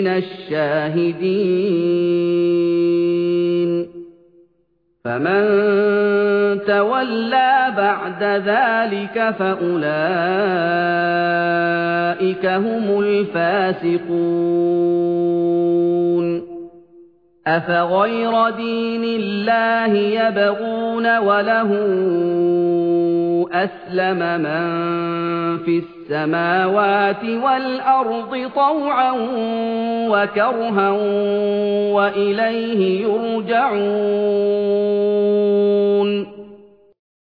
مِّنَ الشَّاهِدِينَ. فَمَن تَوَلَّىٰ بَعْدَ ذَٰلِكَ فَأُولَٰئِكَ هُمُ الْفَاسِقُونَ. أَفَغَيْرَ دِينِ اللَّهِ يَبْغُونَ وَلَهُ أَسْلَمَ مَن فِي السَّمَاوَاتِ وَالْأَرْضِ طَوْعًا وَكَرْهًا وَإِلَيْهِ يُرْجَعُونَ.